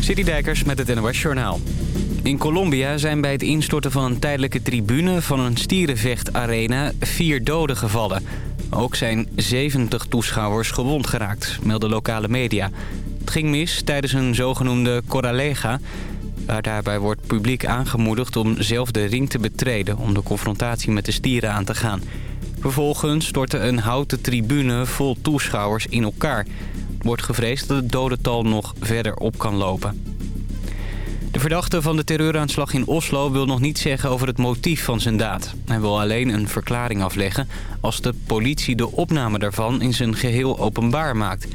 Citydijkers met het NOS Journaal. In Colombia zijn bij het instorten van een tijdelijke tribune van een stierenvechtarena vier doden gevallen. Ook zijn 70 toeschouwers gewond geraakt, melden lokale media. Het ging mis tijdens een zogenoemde Corralega. Daarbij wordt publiek aangemoedigd om zelf de ring te betreden... om de confrontatie met de stieren aan te gaan. Vervolgens stortte een houten tribune vol toeschouwers in elkaar. Wordt gevreesd dat het dodental nog verder op kan lopen. De verdachte van de terreuraanslag in Oslo wil nog niet zeggen over het motief van zijn daad. Hij wil alleen een verklaring afleggen als de politie de opname daarvan in zijn geheel openbaar maakt.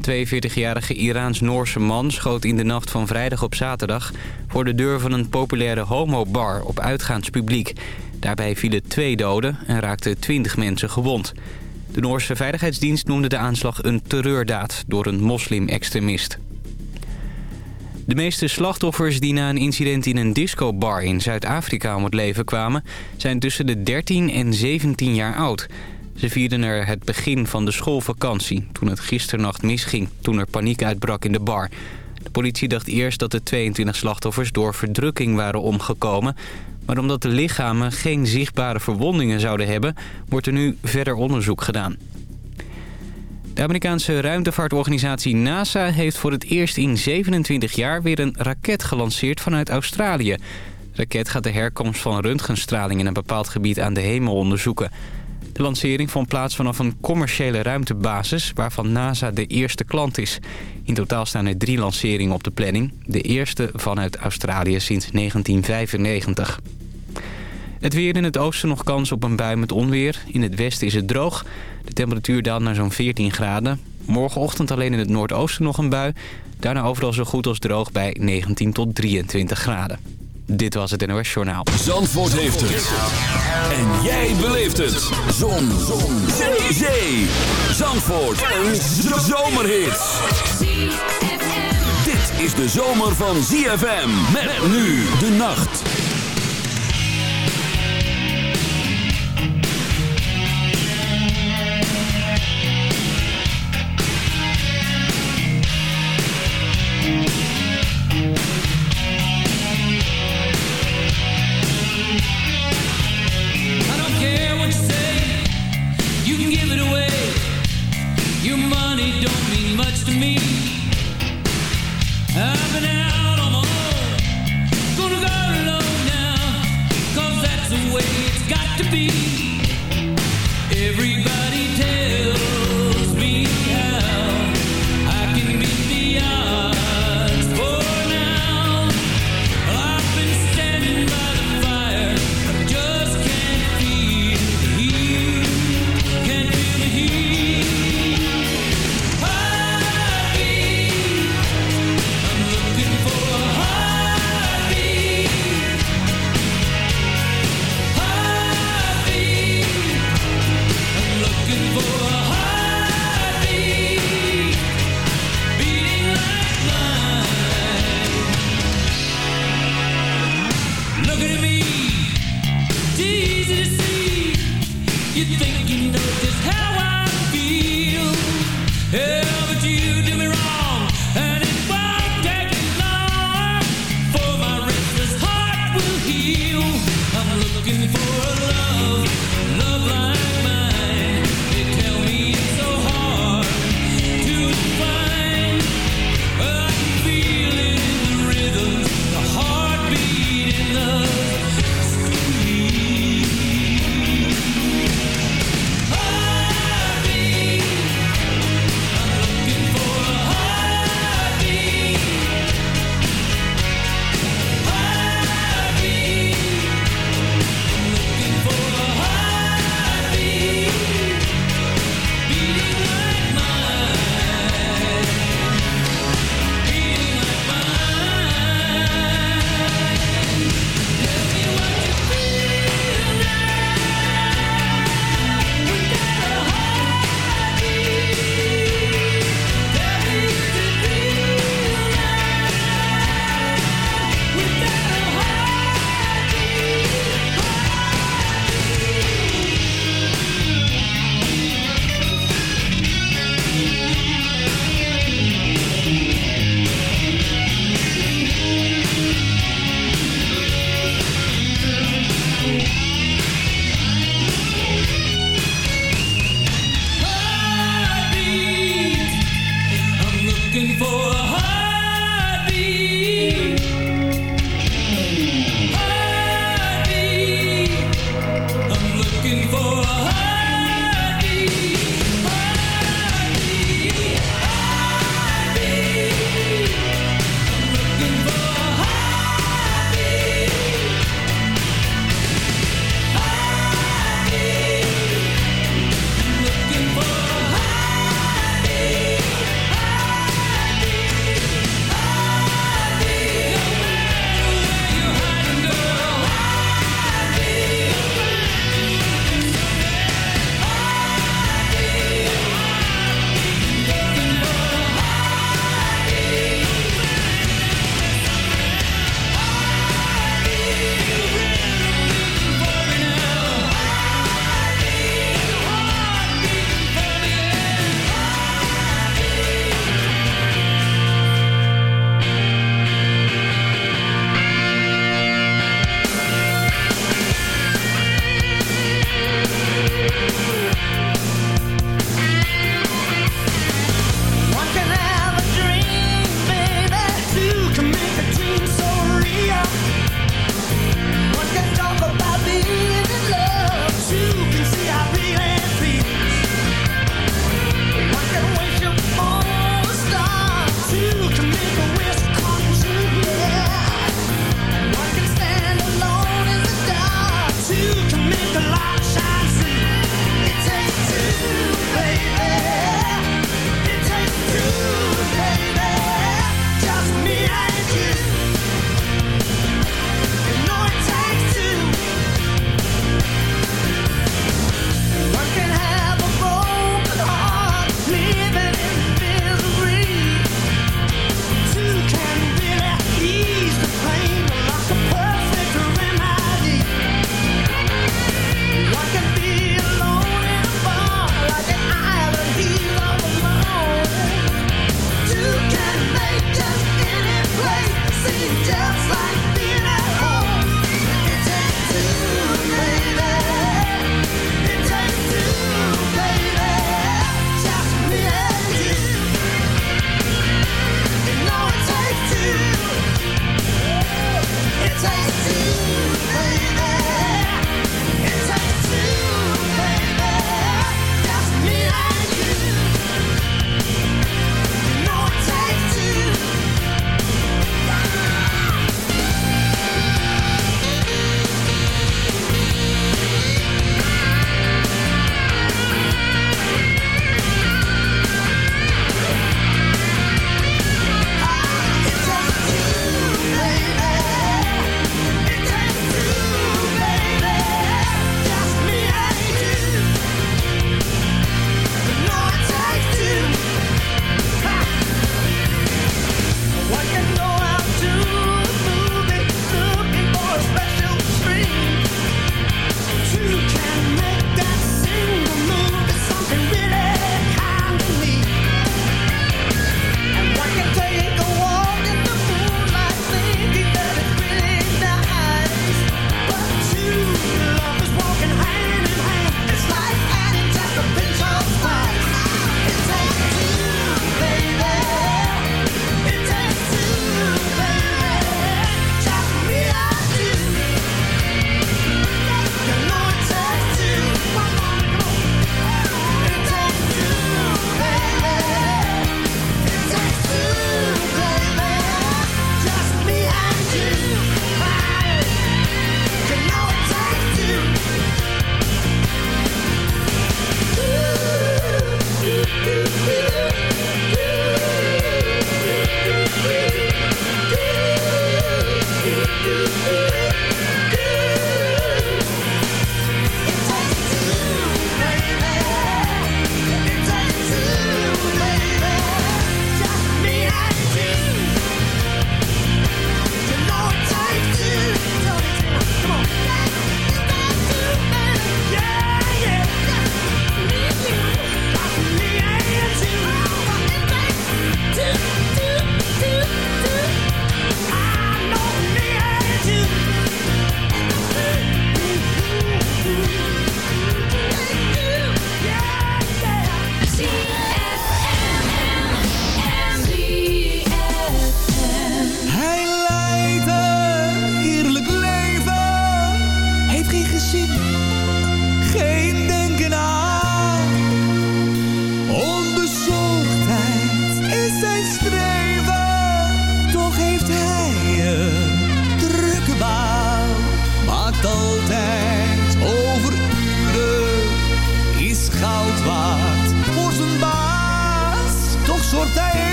De 42-jarige Iraans-Noorse man schoot in de nacht van vrijdag op zaterdag... voor de deur van een populaire homobar op uitgaanspubliek. Daarbij vielen twee doden en raakten 20 mensen gewond. De Noorse Veiligheidsdienst noemde de aanslag een terreurdaad door een moslim-extremist. De meeste slachtoffers die na een incident in een discobar in Zuid-Afrika om het leven kwamen... zijn tussen de 13 en 17 jaar oud. Ze vierden er het begin van de schoolvakantie toen het gisternacht misging... toen er paniek uitbrak in de bar. De politie dacht eerst dat de 22 slachtoffers door verdrukking waren omgekomen... maar omdat de lichamen geen zichtbare verwondingen zouden hebben... wordt er nu verder onderzoek gedaan. De Amerikaanse ruimtevaartorganisatie NASA heeft voor het eerst in 27 jaar weer een raket gelanceerd vanuit Australië. De raket gaat de herkomst van röntgenstraling in een bepaald gebied aan de hemel onderzoeken. De lancering vond plaats vanaf een commerciële ruimtebasis waarvan NASA de eerste klant is. In totaal staan er drie lanceringen op de planning. De eerste vanuit Australië sinds 1995. Het weer in het oosten nog kans op een bui met onweer. In het westen is het droog. De temperatuur daalt naar zo'n 14 graden. Morgenochtend alleen in het noordoosten nog een bui. Daarna overal zo goed als droog bij 19 tot 23 graden. Dit was het NOS Journaal. Zandvoort heeft het. En jij beleeft het. Zon. Zon. Zee. Zee. Zandvoort. Een zomerhit. Dit is de zomer van ZFM. Met nu de nacht.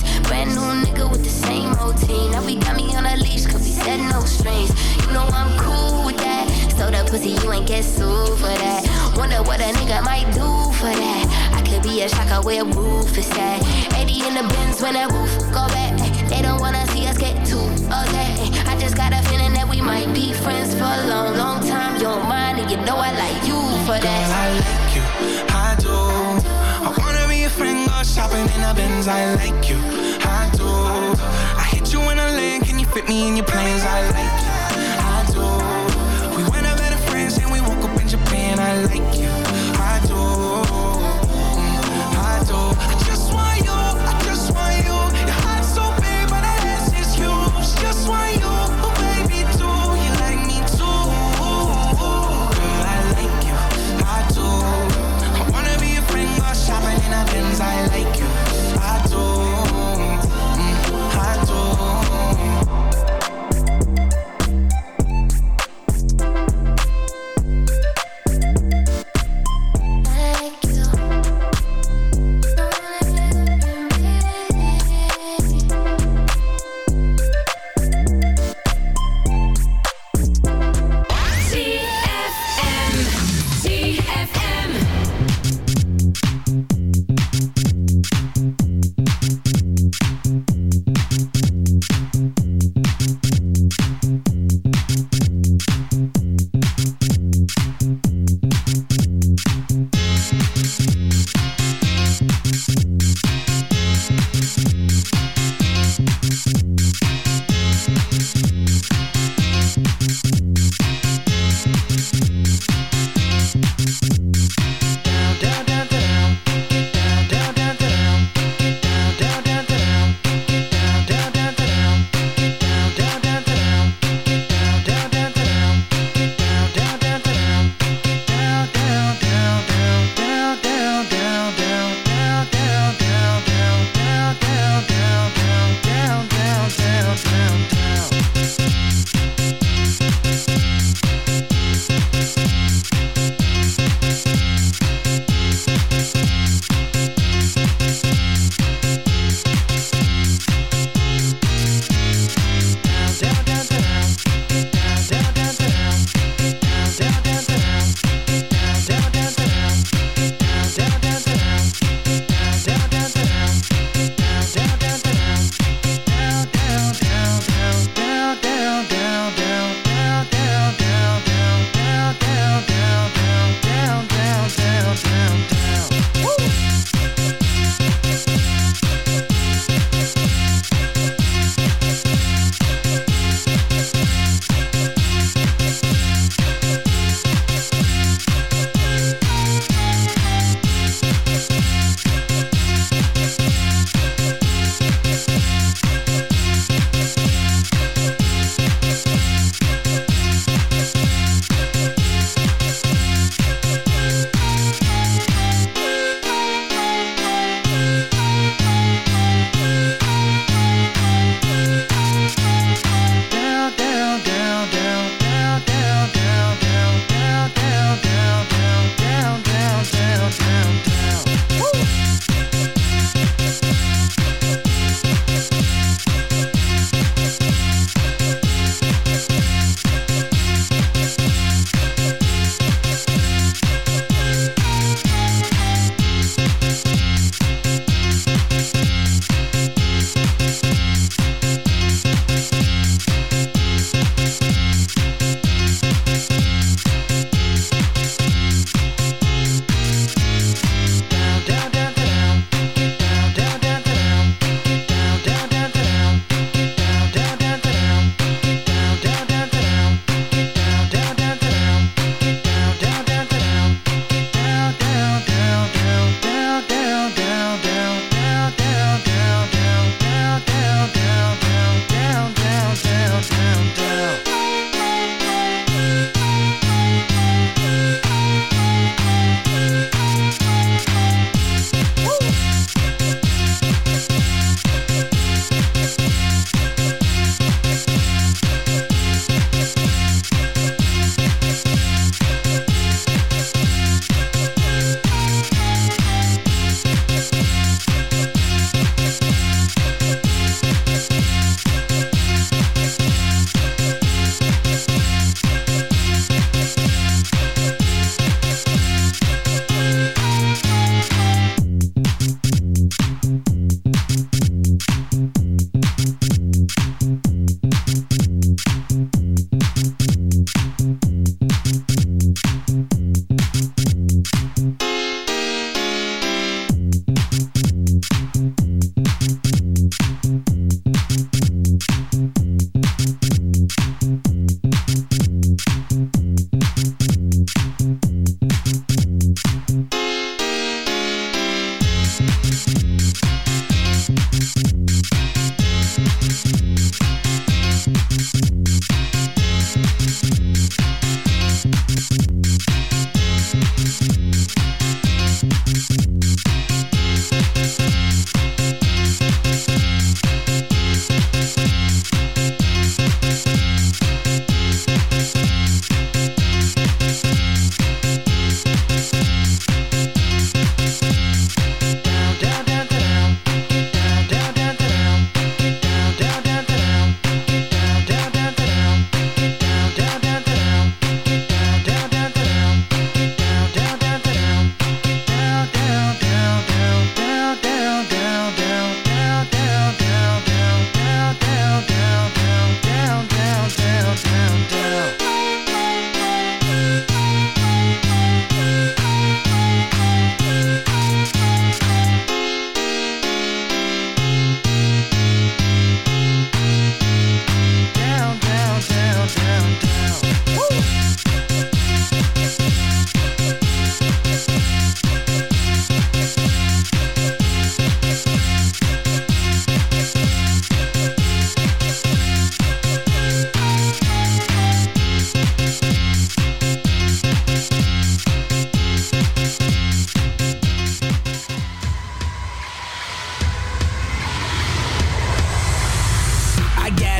jeans. Brand new nigga with the same routine. Now we got me on a leash, cause we said no strings. You know I'm cool with that. So the pussy, you ain't get sued for that. Wonder what a nigga might do for that. I could be a shocker where roof is at. 80 in the bins when that roof go back. They don't wanna see us get too okay. I just got a feeling that we might be friends for a long, long time. You're mine and you know I like you for that. Girl, I like you. Shopping in the bins, I like you, I do. I hit you in a land, can you fit me in your plans? I like you, I do. We went out better friends and we woke up in Japan, I like you.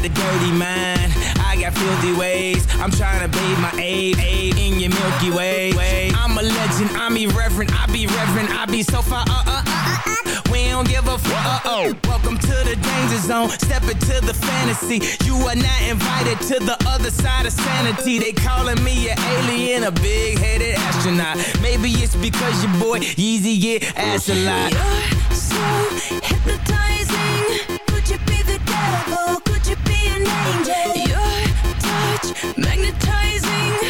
Got a dirty mind. I got filthy ways. I'm trying to bathe my aid, in your Milky Way. I'm a legend. I'm irreverent. I be reverent. I be so far. Uh, uh, uh, uh, we don't give a fuck. Uh oh. Welcome to the danger zone. Step into the fantasy. You are not invited to the other side of sanity. They calling me an alien, a big headed astronaut. Maybe it's because your boy Yeezy get ass a lot. You're so hypnotizing. Could you be the devil? Magnetizing.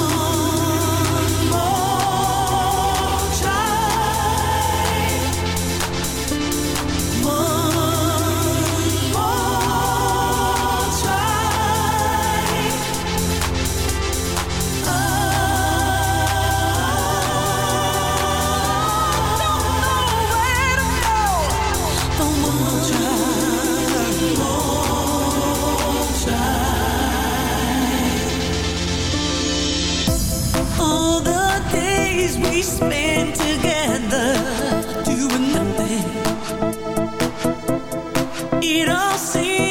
It all seems